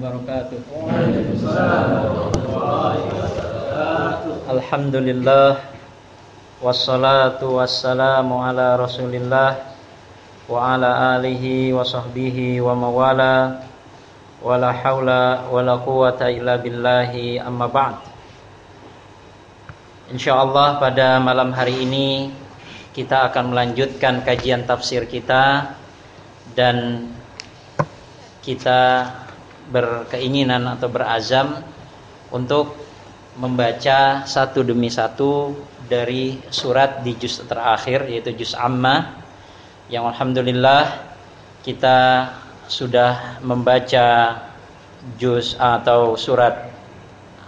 wabarakatuh. Alhamdulillah wassalatu wassalamu ala Rasulillah wa ala alihi wa sahbihi wa mawala wala haula wala quwata illa billahi amma ba'd. Insyaallah pada malam hari ini kita akan melanjutkan kajian tafsir kita dan kita berkeinginan atau berazam untuk membaca satu demi satu dari surat di juz terakhir yaitu juz amma yang alhamdulillah kita sudah membaca juz atau surat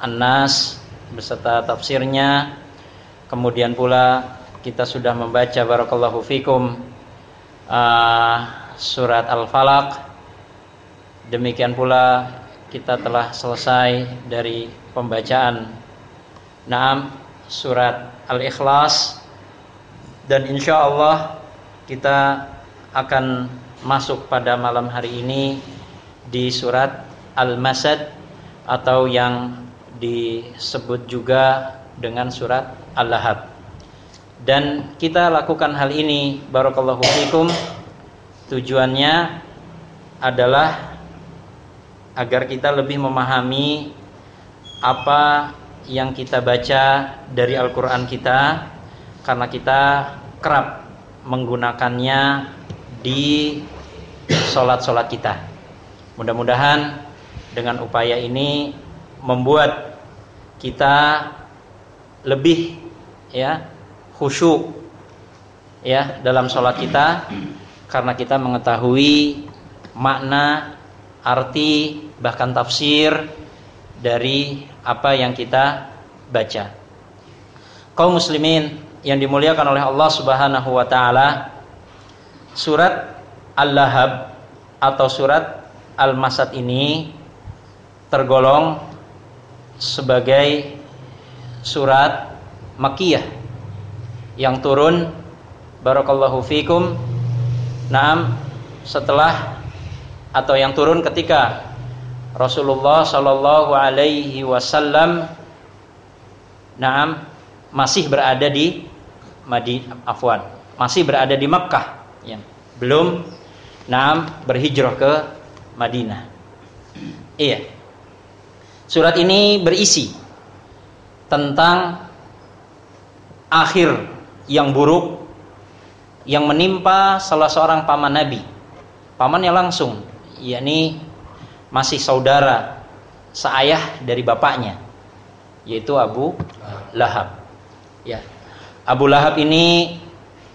An-Nas beserta tafsirnya. Kemudian pula kita sudah membaca barakallahu fikum uh, surat Al-Falaq Demikian pula kita telah selesai dari pembacaan Naam surat Al-Ikhlas dan insya Allah kita akan masuk pada malam hari ini di surat Al-Masad atau yang disebut juga dengan surat Al-Lahab. Dan kita lakukan hal ini barakallahu fikum tujuannya adalah agar kita lebih memahami apa yang kita baca dari Al-Quran kita karena kita kerap menggunakannya di sholat-sholat kita. Mudah-mudahan dengan upaya ini membuat kita lebih ya khusyuk ya dalam sholat kita karena kita mengetahui makna arti bahkan tafsir dari apa yang kita baca. Kaum muslimin yang dimuliakan oleh Allah Subhanahu wa taala, surat Al-Lahab atau surat Al-Masad ini tergolong sebagai surat Makkiyah yang turun barakallahu fikum Naam setelah atau yang turun ketika Rasulullah Shallallahu Alaihi Wasallam Naam masih berada di Madinah Afwan masih berada di Makkah ya. belum Naam berhijrah ke Madinah. Iya. Surat ini berisi tentang akhir yang buruk yang menimpa salah seorang paman Nabi. Pamannya langsung yakni masih saudara seayah dari bapaknya yaitu Abu Lahab. Ya. Abu Lahab ini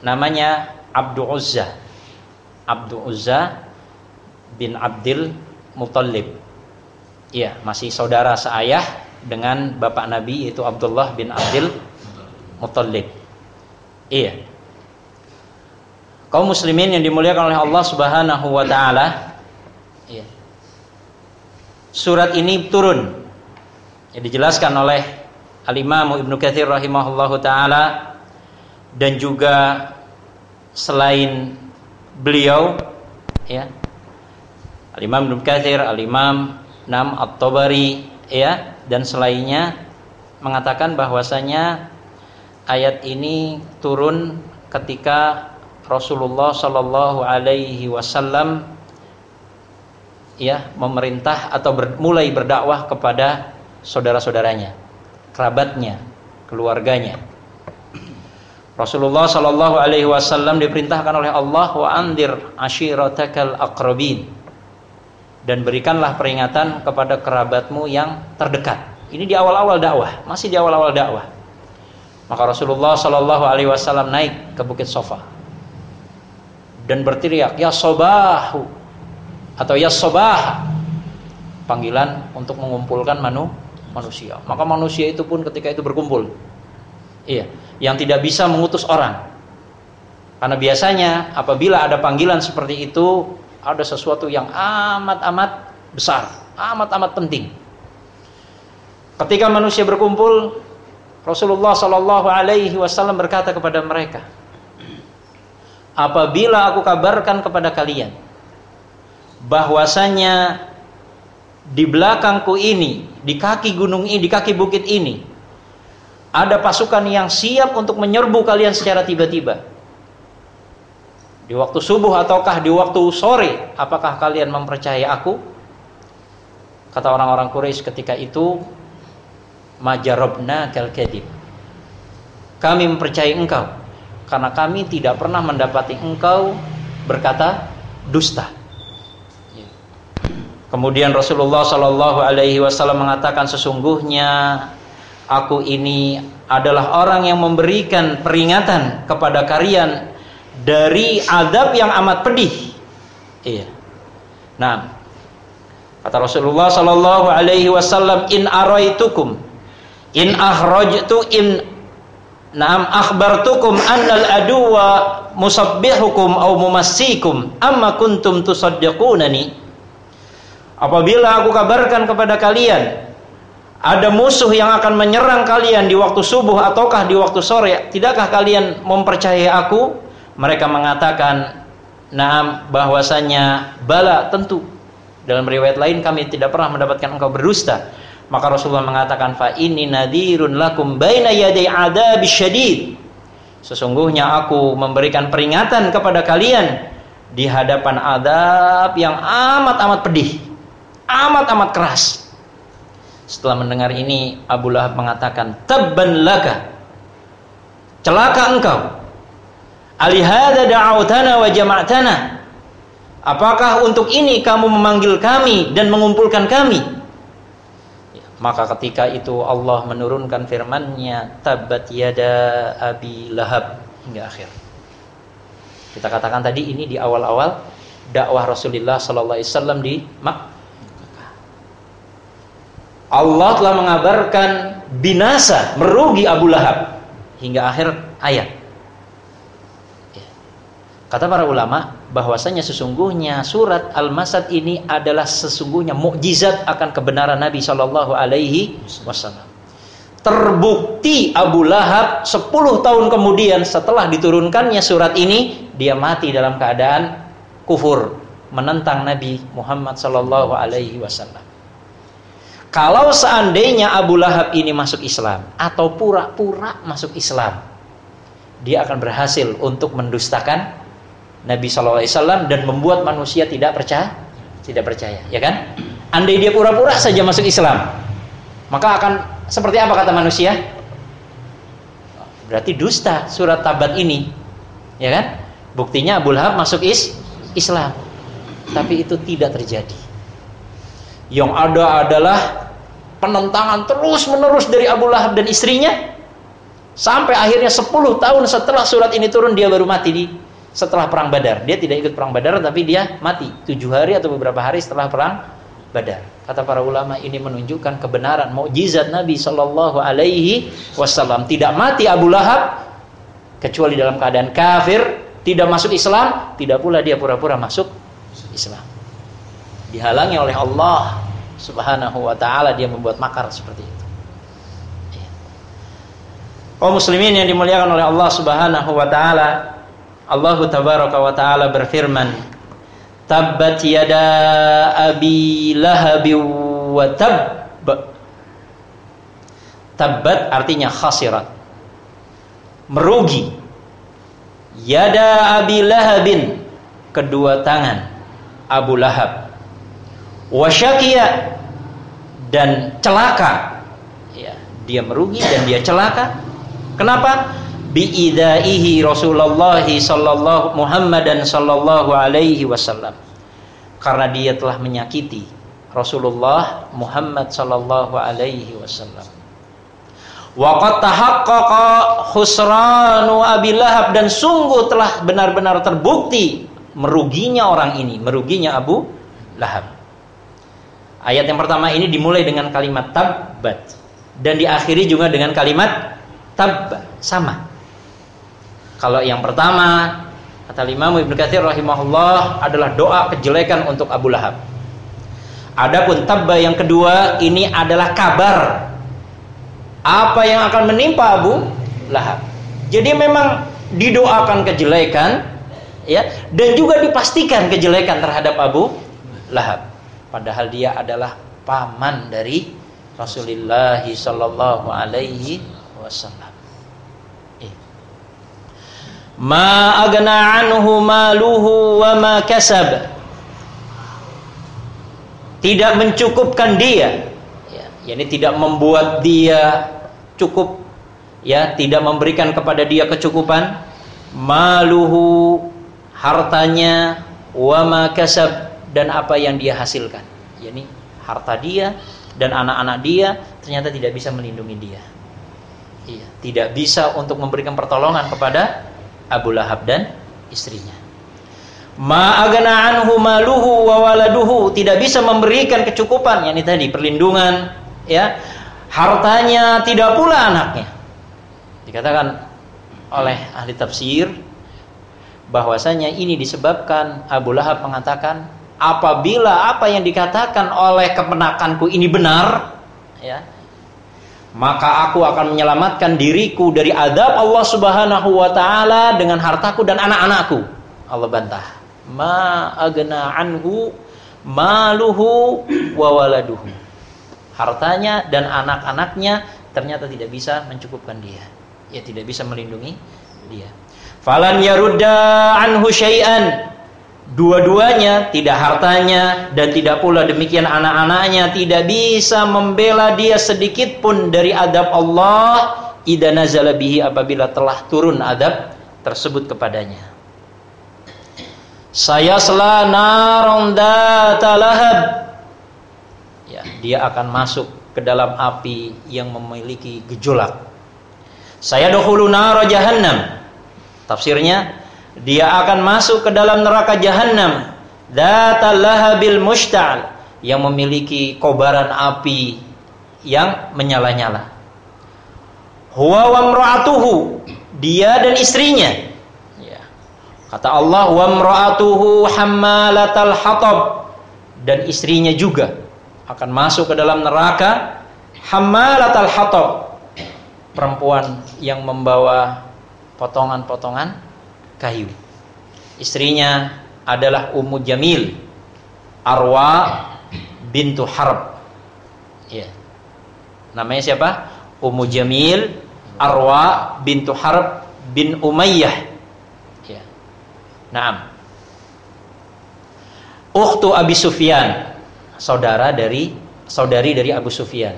namanya Abdu Uzza. Abdu Uzza bin Abdul Muttalib. Iya, masih saudara seayah dengan bapak Nabi yaitu Abdullah bin Abdul Muttalib. Iya. Kaum muslimin yang dimuliakan oleh Allah Subhanahu wa taala. Surat ini turun. Ya, dijelaskan oleh Al-Imam Ibnu Katsir rahimahullahu taala dan juga selain beliau ya Al-Imam Ibnu Katsir, Al-Imam Nam At-Tabari ya dan selainnya mengatakan bahwasanya ayat ini turun ketika Rasulullah Shallallahu alaihi wasallam ya memerintah atau ber, mulai berdakwah kepada saudara-saudaranya, kerabatnya, keluarganya. Rasulullah Shallallahu Alaihi Wasallam diperintahkan oleh Allah wa andir ashiratakal akrabin dan berikanlah peringatan kepada kerabatmu yang terdekat. Ini di awal-awal dakwah, masih di awal-awal dakwah. Maka Rasulullah Shallallahu Alaihi Wasallam naik ke Bukit Sofa dan berteriak, ya sobahu, atau ya sobah panggilan untuk mengumpulkan manu, manusia. Maka manusia itu pun ketika itu berkumpul. Iya, yang tidak bisa mengutus orang. Karena biasanya apabila ada panggilan seperti itu ada sesuatu yang amat-amat besar, amat-amat penting. Ketika manusia berkumpul, Rasulullah Shallallahu Alaihi Wasallam berkata kepada mereka, apabila aku kabarkan kepada kalian bahwasanya di belakangku ini, di kaki gunung ini, di kaki bukit ini, ada pasukan yang siap untuk menyerbu kalian secara tiba-tiba. Di waktu subuh ataukah di waktu sore, apakah kalian mempercayai aku? Kata orang-orang Quraisy ketika itu, majarobna kal kadib. Kami mempercayai engkau karena kami tidak pernah mendapati engkau berkata dusta. Kemudian Rasulullah Shallallahu Alaihi Wasallam mengatakan sesungguhnya aku ini adalah orang yang memberikan peringatan kepada kalian dari adab yang amat pedih. Iya. Nah, kata Rasulullah Shallallahu Alaihi Wasallam, in araitukum, in ahrajtu in Naam akhbartukum annal aduwa musabbihukum au mumassikum amma kuntum tusaddiqunani Apabila aku kabarkan kepada kalian ada musuh yang akan menyerang kalian di waktu subuh ataukah di waktu sore, tidakkah kalian mempercayai aku? Mereka mengatakan, "Na'am, bahwasanya bala tentu." Dalam riwayat lain kami tidak pernah mendapatkan engkau berdusta. Maka Rasulullah mengatakan, "Fa inni nadhirun lakum baina yaday adzabis syadid." Sesungguhnya aku memberikan peringatan kepada kalian di hadapan adab yang amat-amat pedih amat-amat keras. Setelah mendengar ini Abu Lahab mengatakan, "Tabban laka." Celaka engkau. Alihada da'awtana wa jama'tana. Apakah untuk ini kamu memanggil kami dan mengumpulkan kami? Ya, maka ketika itu Allah menurunkan firman-Nya, "Tabbat yada Abi Lahab" hingga akhir. Kita katakan tadi ini di awal-awal dakwah Rasulullah sallallahu alaihi wasallam di Mak Allah telah mengabarkan binasa, merugi Abu Lahab hingga akhir ayat. Ya. Kata para ulama bahwasanya sesungguhnya surat Al-Masad ini adalah sesungguhnya mukjizat akan kebenaran Nabi Shallallahu alaihi wasallam. Terbukti Abu Lahab 10 tahun kemudian setelah diturunkannya surat ini dia mati dalam keadaan kufur menentang Nabi Muhammad Shallallahu alaihi wasallam. Kalau seandainya Abu Lahab ini masuk Islam atau pura-pura masuk Islam, dia akan berhasil untuk mendustakan Nabi Shallallahu Alaihi Wasallam dan membuat manusia tidak percaya, tidak percaya, ya kan? Andai dia pura-pura saja masuk Islam, maka akan seperti apa kata manusia? Berarti dusta surat Tabat ini, ya kan? Buktinya Abu Lahab masuk is Islam, tapi itu tidak terjadi. Yang ada adalah penentangan terus-menerus dari Abu Lahab dan istrinya sampai akhirnya 10 tahun setelah surat ini turun dia baru mati di setelah perang Badar. Dia tidak ikut perang Badar tapi dia mati tujuh hari atau beberapa hari setelah perang Badar. Kata para ulama ini menunjukkan kebenaran mukjizat Nabi Shallallahu Alaihi Wasallam. Tidak mati Abu Lahab kecuali dalam keadaan kafir, tidak masuk Islam, tidak pula dia pura-pura masuk Islam dihalangi oleh Allah Subhanahu wa taala dia membuat makar seperti itu. Kaum muslimin yang dimuliakan oleh Allah Subhanahu wa taala, Allah tabaraka wa taala berfirman, "Tabbat yada abi lahab wa tab." Tabbat artinya khasirat. Merugi. Yada abi lahabin kedua tangan Abu Lahab wasyakia dan celaka. Ya dia merugi dan dia celaka. Kenapa? Biidaihi Rasulullah sallallahu Muhammadan sallallahu alaihi wasallam. Karena dia telah menyakiti Rasulullah Muhammad sallallahu alaihi wasallam. Waqad tahaqqaqa khusranu Abi Lahab dan sungguh telah benar-benar terbukti meruginya orang ini, meruginya Abu Lahab. Ayat yang pertama ini dimulai dengan kalimat tabbat dan diakhiri juga dengan kalimat tab sama. Kalau yang pertama kata Imam Ibnu Katsir rahimahullah adalah doa kejelekan untuk Abu Lahab. Adapun tabba yang kedua ini adalah kabar apa yang akan menimpa Abu Lahab. Jadi memang didoakan kejelekan ya dan juga dipastikan kejelekan terhadap Abu Lahab padahal dia adalah paman dari Rasulullah sallallahu alaihi wasallam. Eh. Ma agna anhu maluhu wa ma kasab. Tidak mencukupkan dia. Ya, yakni tidak membuat dia cukup ya, tidak memberikan kepada dia kecukupan maluhu hartanya wa ma kasab dan apa yang dia hasilkan. yakni harta dia dan anak-anak dia ternyata tidak bisa melindungi dia. Iya, tidak bisa untuk memberikan pertolongan kepada Abu Lahab dan istrinya. Ma agana anhu maluhu wa waladuhu tidak bisa memberikan kecukupan yakni tadi perlindungan ya. Hartanya tidak pula anaknya. Dikatakan oleh ahli tafsir bahwasanya ini disebabkan Abu Lahab mengatakan apabila apa yang dikatakan oleh kepenakanku ini benar ya maka aku akan menyelamatkan diriku dari adab Allah Subhanahu wa taala dengan hartaku dan anak-anakku. Allah bantah. Ma agna anhu maluhu wa waladuhu. Hartanya dan anak-anaknya ternyata tidak bisa mencukupkan dia. Ya tidak bisa melindungi dia. Falan yarudda anhu syai'an Dua-duanya, tidak hartanya dan tidak pula demikian anak-anaknya tidak bisa membela dia sedikit pun dari adab Allah idza nazala bihi apabila telah turun adab tersebut kepadanya. Saya naron lahab. Ya, dia akan masuk ke dalam api yang memiliki gejolak. Saya dohulu naro jahannam. Tafsirnya dia akan masuk ke dalam neraka jahanam lahabil mustal yang memiliki kobaran api yang menyala-nyala. Huwa wamra'atuhu dia dan istrinya. Ya. kata Allah wamra'atuhu hammalatal hatab. Dan istrinya juga akan masuk ke dalam neraka hammalatal hatab. Perempuan yang membawa potongan-potongan kayu. Istrinya adalah Ummu Jamil Arwa bintu Harb. Ya. Namanya siapa? Ummu Jamil Arwa bintu Harb bin Umayyah. Ya. Naam. Ukhtu Abi Sufyan, saudara dari saudari dari Abu Sufyan.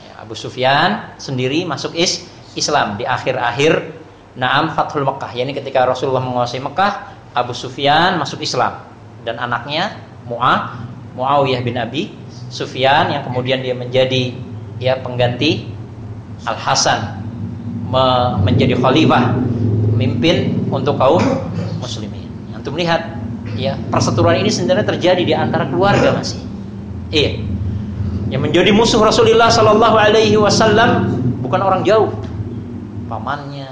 Ya, Abu Sufyan sendiri masuk is Islam di akhir-akhir Naam Fathul Mekah, yakni ketika Rasulullah menguasai Mekah, Abu Sufyan masuk Islam dan anaknya Mu'ah, Muawiyah bin Abi Sufyan yang kemudian dia menjadi ya pengganti Al Hasan menjadi khalifah, memimpin untuk kaum muslimin. Untuk melihat ya perseteruan ini sebenarnya terjadi di antara keluarga masih. Iya. Yang menjadi musuh Rasulullah Sallallahu Alaihi Wasallam bukan orang jauh, pamannya,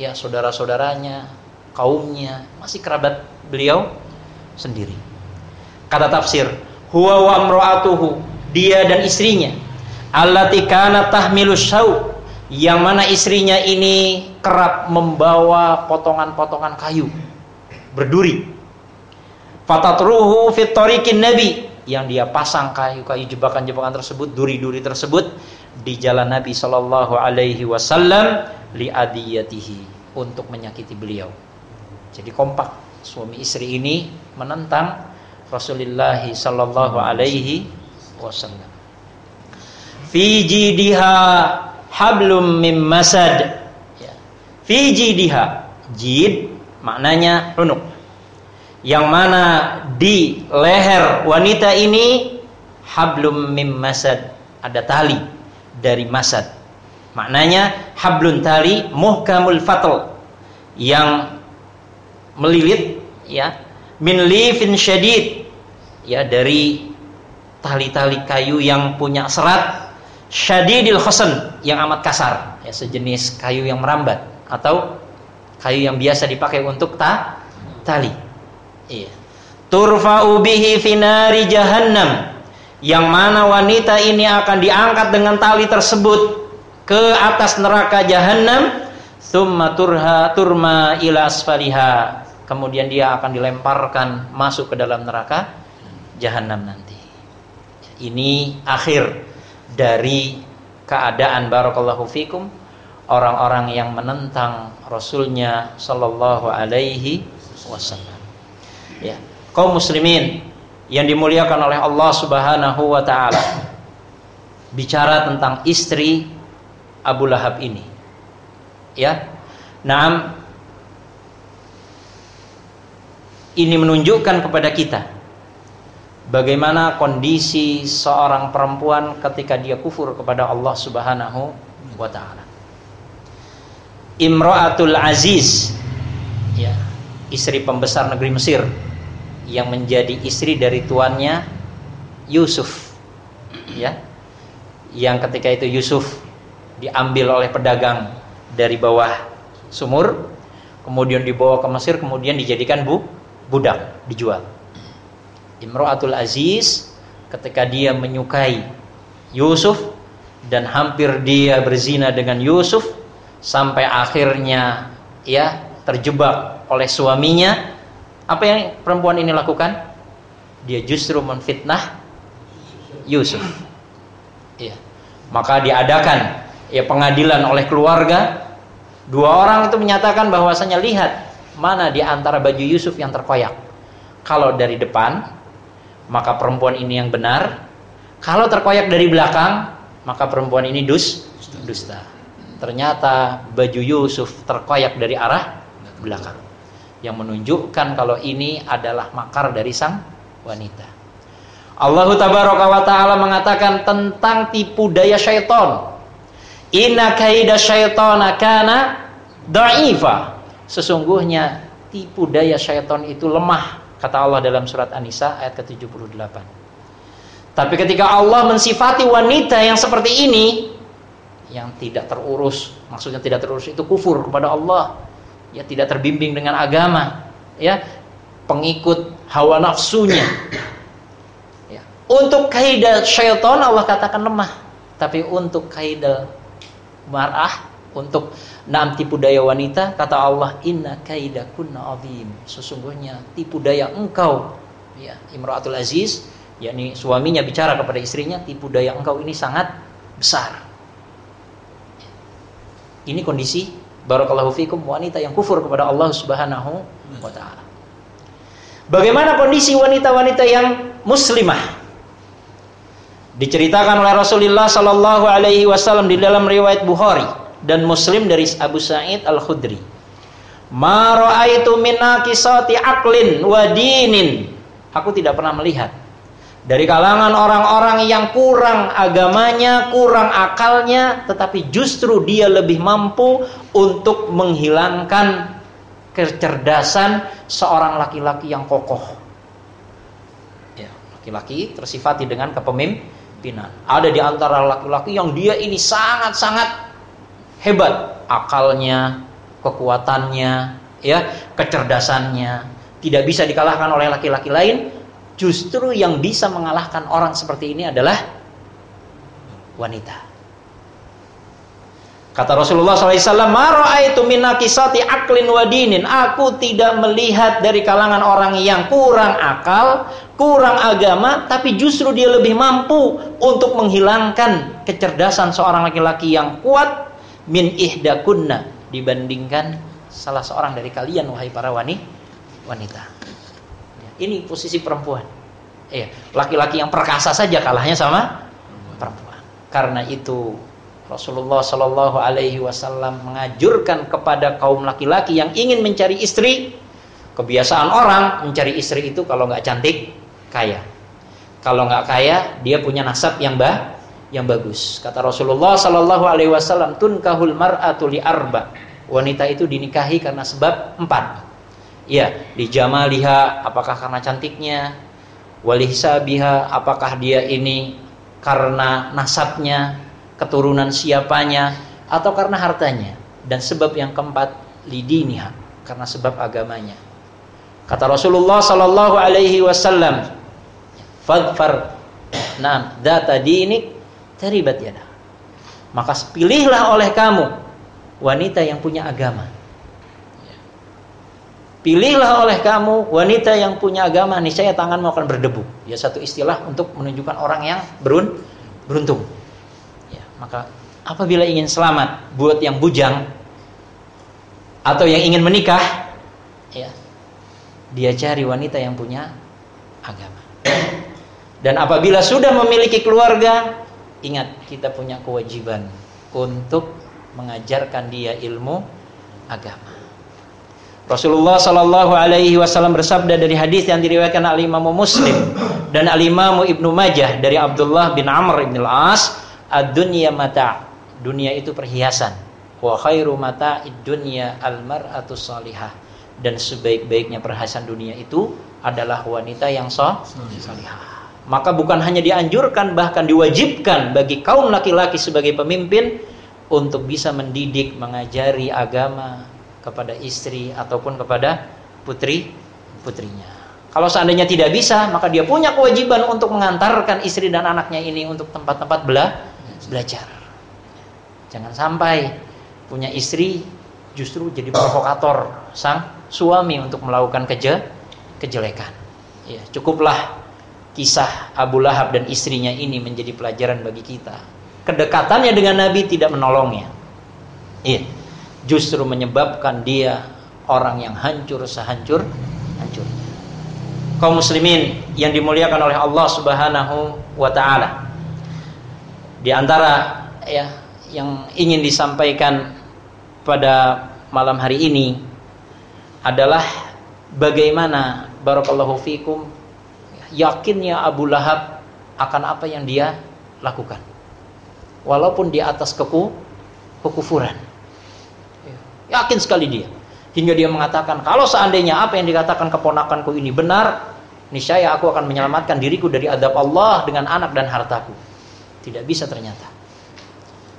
ya saudara-saudaranya, kaumnya, masih kerabat beliau sendiri. Kata tafsir, huwa wa amra'atuhu, dia dan istrinya, allati kana tahmilu syau, yang mana istrinya ini kerap membawa potongan-potongan kayu berduri. Fatatruhu fit nabi yang dia pasang kayu-kayu jebakan-jebakan tersebut, duri-duri tersebut di jalan Nabi Shallallahu Alaihi Wasallam liadiyatihi untuk menyakiti beliau. Jadi kompak suami istri ini menentang Rasulullah Shallallahu Alaihi Wasallam. Fiji diha hablum mim masad. Ya. Fiji diha jid maknanya runuk. Yang mana di leher wanita ini hablum mim masad ada tali dari masad. Maknanya hablun tali muhkamul fatl. Yang melilit ya min lifin syadid. Ya dari tali-tali kayu yang punya serat syadidil khosan yang amat kasar. Ya sejenis kayu yang merambat atau kayu yang biasa dipakai untuk ta tali. Iya. Turfa'u bihi finari jahannam. Yang mana wanita ini akan diangkat dengan tali tersebut ke atas neraka jahanam thumma turha turma ila asfaliha. Kemudian dia akan dilemparkan masuk ke dalam neraka jahanam nanti. Ini akhir dari keadaan barakallahu fikum orang-orang yang menentang Rasulnya Shallallahu Alaihi Wasallam. Ya, kaum muslimin yang dimuliakan oleh Allah Subhanahu Wa Taala bicara tentang istri Abu Lahab ini. Ya, Naam ini menunjukkan kepada kita bagaimana kondisi seorang perempuan ketika dia kufur kepada Allah Subhanahu wa taala. Imra'atul Aziz ya, istri pembesar negeri Mesir yang menjadi istri dari tuannya Yusuf. Ya. Yang ketika itu Yusuf diambil oleh pedagang dari bawah sumur, kemudian dibawa ke Mesir, kemudian dijadikan bu budak, dijual. Imro'atul Aziz ketika dia menyukai Yusuf dan hampir dia berzina dengan Yusuf sampai akhirnya ya terjebak oleh suaminya apa yang perempuan ini lakukan? Dia justru menfitnah Yusuf. Ya maka diadakan ya pengadilan oleh keluarga dua orang itu menyatakan bahwasanya lihat mana di antara baju Yusuf yang terkoyak kalau dari depan maka perempuan ini yang benar. Kalau terkoyak dari belakang, maka perempuan ini dus dusta. Ternyata baju Yusuf terkoyak dari arah belakang. Yang menunjukkan kalau ini adalah makar dari sang wanita. Allah tabaraka wa taala mengatakan tentang tipu daya syaitan. Inna kaida syaitana kana dha'ifa. Sesungguhnya tipu daya syaitan itu lemah Kata Allah dalam surat An-Nisa ayat ke-78. Tapi ketika Allah mensifati wanita yang seperti ini yang tidak terurus, maksudnya tidak terurus itu kufur kepada Allah. Ya tidak terbimbing dengan agama, ya. Pengikut hawa nafsunya. Ya. Untuk kaidah syaitan Allah katakan lemah, tapi untuk kaidah marah, untuk Naam tipu daya wanita kata Allah inna kaidakunna azim. Sesungguhnya tipu daya engkau ya Imratul Aziz yakni suaminya bicara kepada istrinya tipu daya engkau ini sangat besar. Ini kondisi barakallahu fikum wanita yang kufur kepada Allah Subhanahu wa taala. Bagaimana kondisi wanita-wanita yang muslimah? Diceritakan oleh Rasulullah sallallahu alaihi wasallam di dalam riwayat Bukhari dan Muslim dari Abu Sa'id Al-Khudri. Ma ra'aitu aqlin. Aku tidak pernah melihat dari kalangan orang-orang yang kurang agamanya, kurang akalnya, tetapi justru dia lebih mampu untuk menghilangkan kecerdasan seorang laki-laki yang kokoh. Ya, laki-laki tersifati dengan kepemimpinan. Ada di antara laki-laki yang dia ini sangat-sangat hebat akalnya, kekuatannya, ya, kecerdasannya, tidak bisa dikalahkan oleh laki-laki lain. Justru yang bisa mengalahkan orang seperti ini adalah wanita. Kata Rasulullah SAW, itu minakisati aklin wadinin. Aku tidak melihat dari kalangan orang yang kurang akal, kurang agama, tapi justru dia lebih mampu untuk menghilangkan kecerdasan seorang laki-laki yang kuat min ihdakunna dibandingkan salah seorang dari kalian wahai para wanita. Ya, ini posisi perempuan. Iya, laki-laki yang perkasa saja kalahnya sama perempuan. Karena itu Rasulullah Shallallahu Alaihi Wasallam mengajurkan kepada kaum laki-laki yang ingin mencari istri, kebiasaan orang mencari istri itu kalau nggak cantik kaya, kalau nggak kaya dia punya nasab yang bah yang bagus. Kata Rasulullah Sallallahu Alaihi Wasallam, tunkahul mar'atu li arba. Wanita itu dinikahi karena sebab empat. Ya, dijamaliha apakah karena cantiknya, walihsabiha apakah dia ini karena nasabnya, keturunan siapanya, atau karena hartanya. Dan sebab yang keempat lidiniha karena sebab agamanya. Kata Rasulullah Sallallahu Alaihi Wasallam, fadfar, nah data dinik taribat yada. Maka pilihlah oleh kamu wanita yang punya agama. Pilihlah oleh kamu wanita yang punya agama, niscaya tanganmu akan berdebu. Ya satu istilah untuk menunjukkan orang yang berun, beruntung. Ya, maka apabila ingin selamat buat yang bujang atau yang ingin menikah, ya dia cari wanita yang punya agama. Dan apabila sudah memiliki keluarga, ingat kita punya kewajiban untuk mengajarkan dia ilmu agama. Rasulullah Shallallahu Alaihi Wasallam bersabda dari hadis yang diriwayatkan oleh Imam Muslim dan Al Imam Ibnu Majah dari Abdullah bin Amr bin Al As, ad-dunya mata, dunia itu perhiasan. Wa khairu mata dunya al mar'atu salihah. Dan sebaik-baiknya perhiasan dunia itu adalah wanita yang salihah. Maka bukan hanya dianjurkan bahkan diwajibkan bagi kaum laki-laki sebagai pemimpin untuk bisa mendidik, mengajari agama, kepada istri ataupun kepada putri putrinya. Kalau seandainya tidak bisa, maka dia punya kewajiban untuk mengantarkan istri dan anaknya ini untuk tempat-tempat bela belajar. Jangan sampai punya istri justru jadi provokator sang suami untuk melakukan keje kejelekan. Ya, cukuplah kisah Abu Lahab dan istrinya ini menjadi pelajaran bagi kita. Kedekatannya dengan Nabi tidak menolongnya. Iya justru menyebabkan dia orang yang hancur sehancur hancur. Kaum muslimin yang dimuliakan oleh Allah Subhanahu wa taala. Di antara ya yang ingin disampaikan pada malam hari ini adalah bagaimana barakallahu fikum yakinnya Abu Lahab akan apa yang dia lakukan. Walaupun di atas keku kekufuran Yakin sekali dia. Hingga dia mengatakan, kalau seandainya apa yang dikatakan keponakanku ini benar, niscaya aku akan menyelamatkan diriku dari adab Allah dengan anak dan hartaku. Tidak bisa ternyata.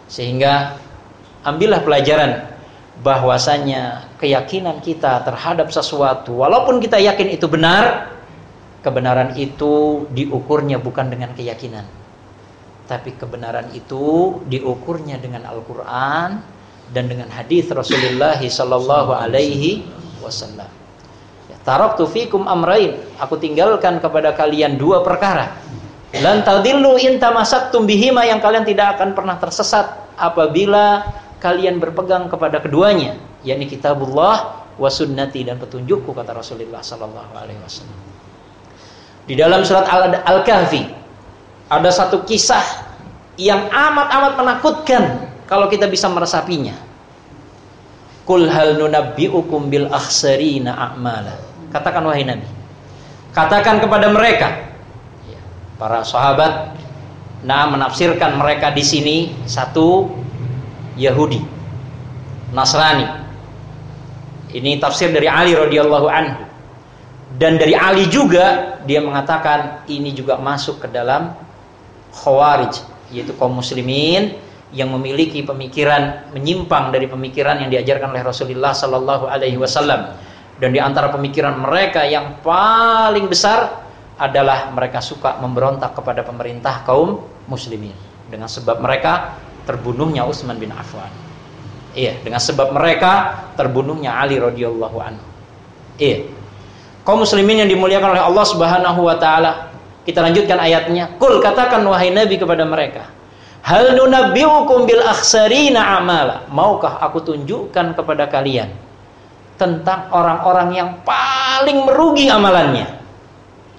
Sehingga ambillah pelajaran bahwasanya keyakinan kita terhadap sesuatu walaupun kita yakin itu benar, kebenaran itu diukurnya bukan dengan keyakinan. Tapi kebenaran itu diukurnya dengan Al-Qur'an dan dengan hadis Rasulullah sallallahu alaihi wasallam. Ya, Taraktu fikum amrain, aku tinggalkan kepada kalian dua perkara. Lan tadillu in tamassaktum bihima yang kalian tidak akan pernah tersesat apabila kalian berpegang kepada keduanya, yakni kitabullah wa sunnati dan petunjukku kata Rasulullah sallallahu alaihi wasallam. Di dalam surat Al-Kahfi ada satu kisah yang amat-amat menakutkan kalau kita bisa meresapinya. Kul hal nunabbi'ukum bil akhsarina a'mala. Katakan wahai Nabi. Katakan kepada mereka ya, para sahabat nah menafsirkan mereka di sini satu Yahudi Nasrani. Ini tafsir dari Ali radhiyallahu anhu. Dan dari Ali juga dia mengatakan ini juga masuk ke dalam Khawarij yaitu kaum muslimin yang memiliki pemikiran menyimpang dari pemikiran yang diajarkan oleh Rasulullah Sallallahu Alaihi Wasallam dan di antara pemikiran mereka yang paling besar adalah mereka suka memberontak kepada pemerintah kaum muslimin dengan sebab mereka terbunuhnya Utsman bin Affan. Iya, dengan sebab mereka terbunuhnya Ali radhiyallahu anhu. Iya. Kaum muslimin yang dimuliakan oleh Allah Subhanahu wa taala. Kita lanjutkan ayatnya. Kul katakan wahai Nabi kepada mereka, Hal nunabbiukum bil akhsarina amala. Maukah aku tunjukkan kepada kalian tentang orang-orang yang paling merugi amalannya?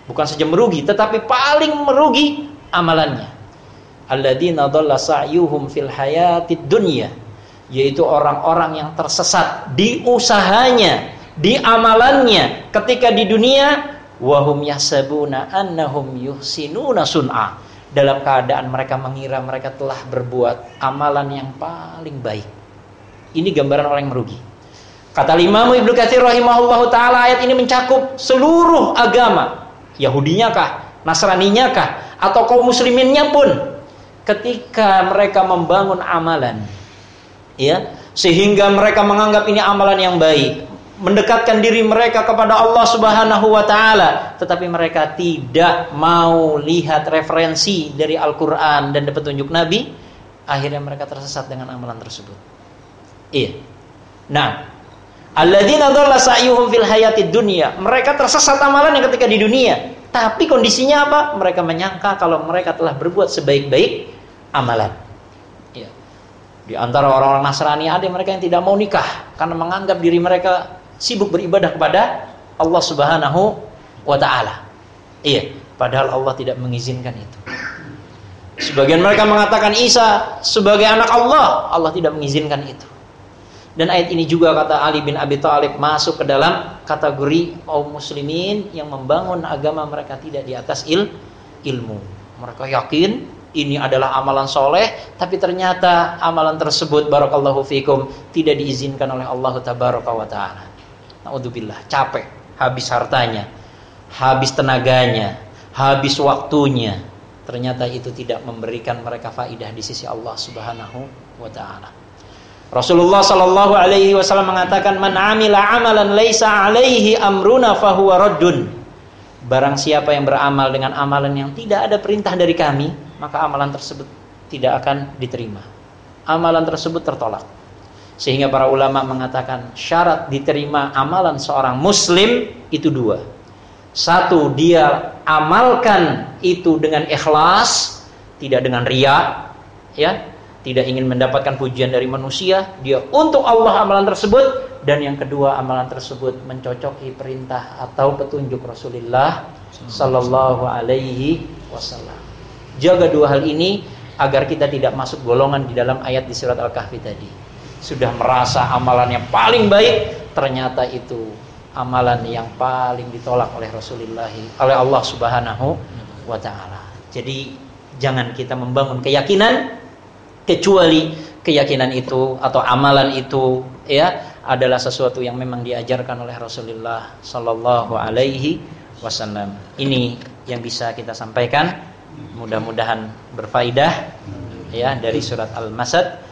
Bukan saja merugi, tetapi paling merugi amalannya. Alladzina dhalla sa'yuhum fil hayatid dunya, yaitu orang-orang yang tersesat di usahanya, di amalannya ketika di dunia wahum yasabuna annahum yuhsinuna sun'a dalam keadaan mereka mengira mereka telah berbuat amalan yang paling baik. Ini gambaran orang yang merugi. Kata Imam Ibnu Katsir rahimahullahu taala ayat ini mencakup seluruh agama. Yahudinya kah, Nasraninya kah, atau kaum musliminnya pun ketika mereka membangun amalan ya sehingga mereka menganggap ini amalan yang baik mendekatkan diri mereka kepada Allah Subhanahu wa taala, tetapi mereka tidak mau lihat referensi dari Al-Qur'an dan petunjuk Nabi, akhirnya mereka tersesat dengan amalan tersebut. Iya. Nah, Alladzina dhalla sa'yuhum fil hayatid dunya. Mereka tersesat amalan yang ketika di dunia. Tapi kondisinya apa? Mereka menyangka kalau mereka telah berbuat sebaik-baik amalan. Ya. Di antara orang-orang Nasrani ada mereka yang tidak mau nikah karena menganggap diri mereka sibuk beribadah kepada Allah Subhanahu wa taala. Iya, padahal Allah tidak mengizinkan itu. Sebagian mereka mengatakan Isa sebagai anak Allah, Allah tidak mengizinkan itu. Dan ayat ini juga kata Ali bin Abi Thalib masuk ke dalam kategori kaum muslimin yang membangun agama mereka tidak di atas il ilmu. Mereka yakin ini adalah amalan soleh, tapi ternyata amalan tersebut barakallahu fikum tidak diizinkan oleh Allah tabaraka wa taala. Naudzubillah, capek, habis hartanya, habis tenaganya, habis waktunya. Ternyata itu tidak memberikan mereka faidah di sisi Allah Subhanahu wa taala. Rasulullah Shallallahu Alaihi Wasallam mengatakan, "Man amila amalan laisa alaihi amruna fahuwa raddun." Barang siapa yang beramal dengan amalan yang tidak ada perintah dari kami, maka amalan tersebut tidak akan diterima. Amalan tersebut tertolak. Sehingga para ulama mengatakan syarat diterima amalan seorang muslim itu dua. Satu, dia amalkan itu dengan ikhlas, tidak dengan ria, ya, tidak ingin mendapatkan pujian dari manusia, dia untuk Allah amalan tersebut dan yang kedua amalan tersebut mencocoki perintah atau petunjuk Rasulullah sallallahu alaihi wasallam. Jaga dua hal ini agar kita tidak masuk golongan di dalam ayat di surat Al-Kahfi tadi. Sudah merasa amalan yang paling baik, ternyata itu amalan yang paling ditolak oleh Rasulullah oleh Allah Subhanahu wa taala. Jadi jangan kita membangun keyakinan kecuali keyakinan itu atau amalan itu ya adalah sesuatu yang memang diajarkan oleh Rasulullah Sallallahu Alaihi Wasallam. Ini yang bisa kita sampaikan. Mudah-mudahan berfaedah ya dari surat Al-Masad.